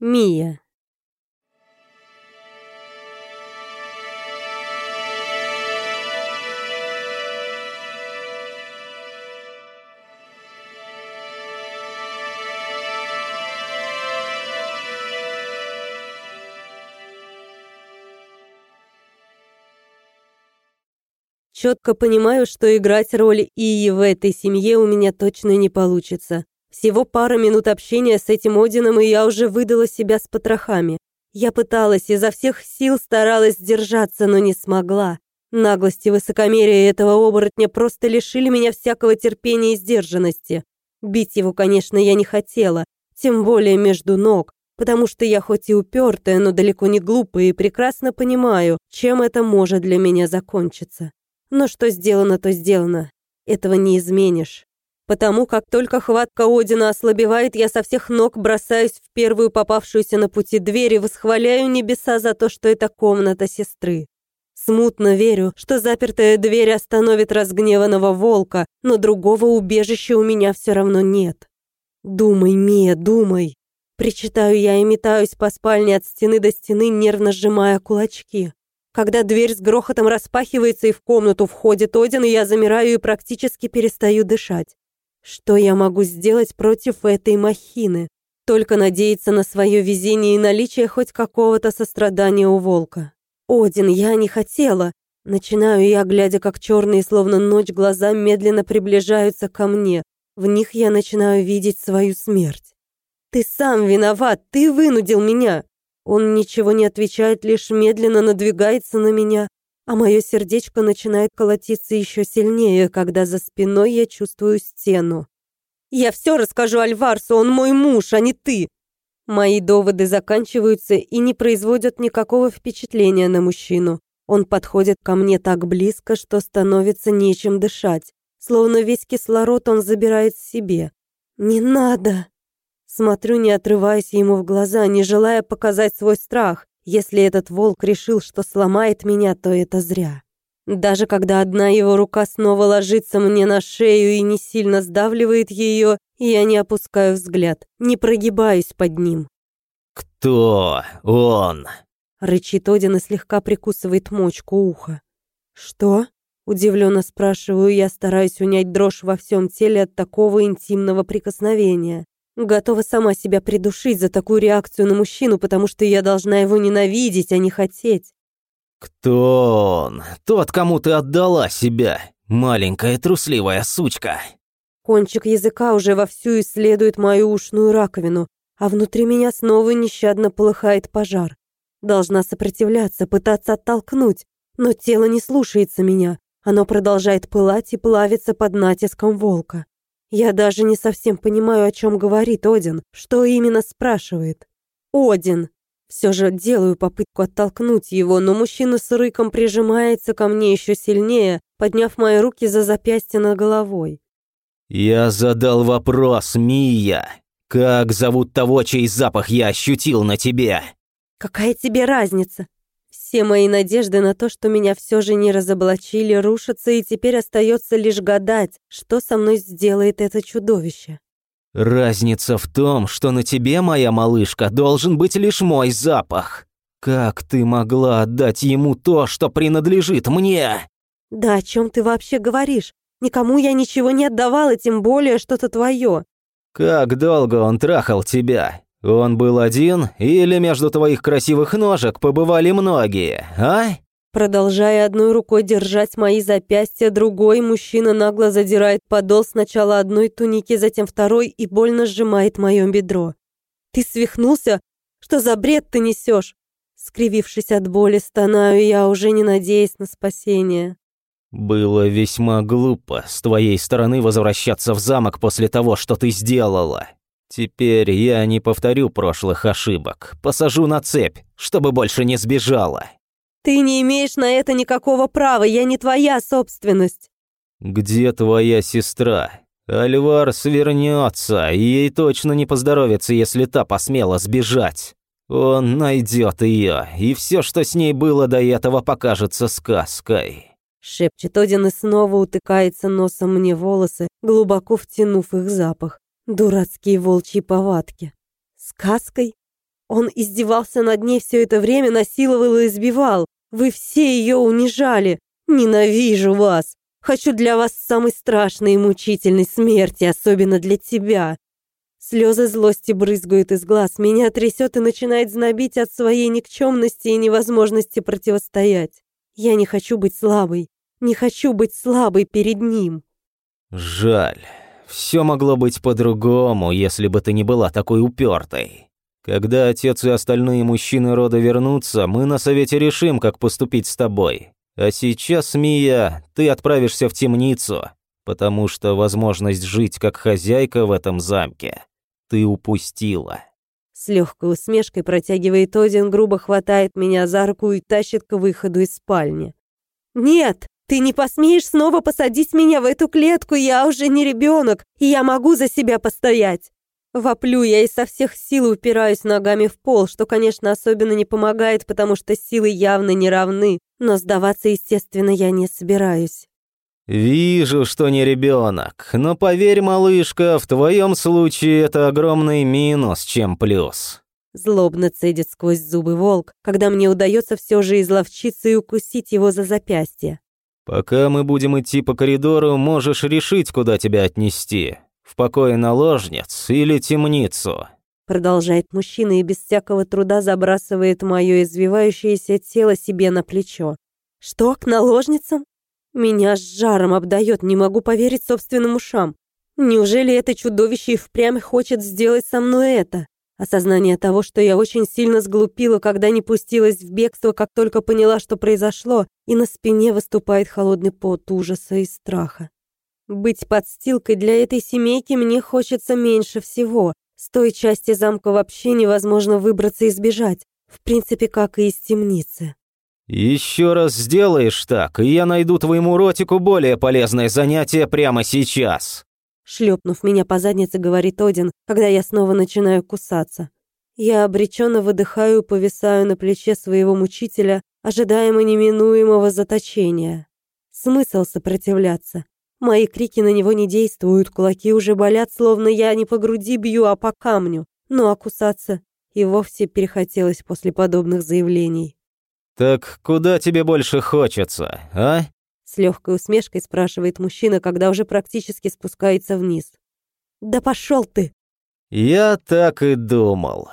Мия. Четко понимаю, что играть роль Ии в этой семье у меня точно не получится. Всего пара минут общения с этим Одином, и я уже выдала себя с потрохами. Я пыталась, изо всех сил старалась сдержаться, но не смогла. Наглость и высокомерие этого оборотня просто лишили меня всякого терпения и сдержанности. Бить его, конечно, я не хотела, тем более между ног, потому что я хоть и упертая, но далеко не глупая и прекрасно понимаю, чем это может для меня закончиться. Но что сделано, то сделано. Этого не изменишь. Потому как только хватка Одина ослабевает, я со всех ног бросаюсь в первую попавшуюся на пути дверь и восхваляю небеса за то, что это комната сестры. Смутно верю, что запертая дверь остановит разгневанного волка, но другого убежища у меня все равно нет. Думай, Мия, думай. Причитаю я и метаюсь по спальне от стены до стены, нервно сжимая кулачки. Когда дверь с грохотом распахивается и в комнату входит Один, я замираю и практически перестаю дышать. Что я могу сделать против этой махины? Только надеяться на свое везение и наличие хоть какого-то сострадания у волка. Один, я не хотела. Начинаю я, глядя, как черные, словно ночь, глаза медленно приближаются ко мне. В них я начинаю видеть свою смерть. Ты сам виноват, ты вынудил меня. Он ничего не отвечает, лишь медленно надвигается на меня, а мое сердечко начинает колотиться еще сильнее, когда за спиной я чувствую стену. «Я все расскажу Альварсу, он мой муж, а не ты!» Мои доводы заканчиваются и не производят никакого впечатления на мужчину. Он подходит ко мне так близко, что становится нечем дышать. Словно весь кислород он забирает себе. «Не надо!» Смотрю, не отрываясь ему в глаза, не желая показать свой страх. Если этот волк решил, что сломает меня, то это зря. Даже когда одна его рука снова ложится мне на шею и не сильно сдавливает ее, я не опускаю взгляд, не прогибаюсь под ним. «Кто он?» Рычит Один и слегка прикусывает мочку уха. «Что?» Удивленно спрашиваю я, стараюсь унять дрожь во всем теле от такого интимного прикосновения. Готова сама себя придушить за такую реакцию на мужчину, потому что я должна его ненавидеть, а не хотеть. «Кто он? Тот, кому ты отдала себя, маленькая трусливая сучка!» Кончик языка уже вовсю исследует мою ушную раковину, а внутри меня снова нещадно полыхает пожар. Должна сопротивляться, пытаться оттолкнуть, но тело не слушается меня. Оно продолжает пылать и плавиться под натиском волка. Я даже не совсем понимаю, о чем говорит Один, что именно спрашивает. Один. Все же делаю попытку оттолкнуть его, но мужчина с рыком прижимается ко мне еще сильнее, подняв мои руки за запястье над головой. «Я задал вопрос, Мия. Как зовут того, чей запах я ощутил на тебе?» «Какая тебе разница? Все мои надежды на то, что меня все же не разоблачили, рушатся, и теперь остается лишь гадать, что со мной сделает это чудовище. Разница в том, что на тебе, моя малышка, должен быть лишь мой запах. Как ты могла отдать ему то, что принадлежит мне? Да о чем ты вообще говоришь? Никому я ничего не отдавала, тем более что-то твое. Как долго он трахал тебя? «Он был один, или между твоих красивых ножек побывали многие, а?» Продолжая одной рукой держать мои запястья, другой мужчина нагло задирает подол сначала одной туники, затем второй и больно сжимает мое бедро. «Ты свихнулся? Что за бред ты несешь?» Скривившись от боли, стонаю я, уже не надеясь на спасение. «Было весьма глупо с твоей стороны возвращаться в замок после того, что ты сделала. Теперь я не повторю прошлых ошибок. Посажу на цепь, чтобы больше не сбежала. Ты не имеешь на это никакого права, я не твоя собственность. Где твоя сестра? Альвар свернется, и ей точно не поздоровится, если та посмела сбежать. Он найдет ее, и все, что с ней было до этого, покажется сказкой. Шепчет Один и снова утыкается носом мне волосы, глубоко втянув их запах. Дурацкие волчьи повадки. Сказкой? Он издевался над ней все это время, насиловал и избивал. Вы все ее унижали. Ненавижу вас. Хочу для вас самой страшной и мучительной смерти, особенно для тебя. Слезы злости брызгают из глаз, меня трясет и начинает знобить от своей никчемности и невозможности противостоять. Я не хочу быть слабой, не хочу быть слабой перед ним. Жаль. Все могло быть по-другому, если бы ты не была такой упертой. Когда отец и остальные мужчины рода вернутся, мы на совете решим, как поступить с тобой. А сейчас, Мия, ты отправишься в темницу, потому что возможность жить как хозяйка в этом замке ты упустила. С легкой усмешкой протягивает Один, грубо хватает меня за руку и тащит к выходу из спальни. «Нет, ты не посмеешь снова посадить меня в эту клетку, я уже не ребенок, и я могу за себя постоять!» Воплю я и со всех сил упираюсь ногами в пол, что, конечно, особенно не помогает, потому что силы явно не равны, но сдаваться, естественно, я не собираюсь. «Вижу, что не ребенок, но поверь, малышка, в твоем случае это огромный минус, чем плюс». Злобно цедит сквозь зубы волк, когда мне удается все же изловчиться и укусить его за запястье. «Пока мы будем идти по коридору, можешь решить, куда тебя отнести. В покое наложниц или темницу?» Продолжает мужчина и без всякого труда забрасывает мое извивающееся тело себе на плечо. «Что, к наложницам?» Меня с жаром обдает, не могу поверить собственным ушам. Неужели это чудовище и впрямь хочет сделать со мной это? Осознание того, что я очень сильно сглупила, когда не пустилась в бегство, как только поняла, что произошло, и на спине выступает холодный пот ужаса и страха. Быть подстилкой для этой семейки мне хочется меньше всего. С той части замка вообще невозможно выбраться и сбежать. В принципе, как и из темницы. «Еще раз сделаешь так, и я найду твоему ротику более полезное занятие прямо сейчас!» Шлепнув меня по заднице, говорит Один, когда я снова начинаю кусаться. Я обреченно выдыхаю повисаю на плече своего мучителя, ожидаемо неминуемого заточения. Смысл сопротивляться? Мои крики на него не действуют, кулаки уже болят, словно я не по груди бью, а по камню. Ну а кусаться и вовсе перехотелось после подобных заявлений. «Так куда тебе больше хочется, а?» С легкой усмешкой спрашивает мужчина, когда уже практически спускается вниз. «Да пошел ты!» «Я так и думал»,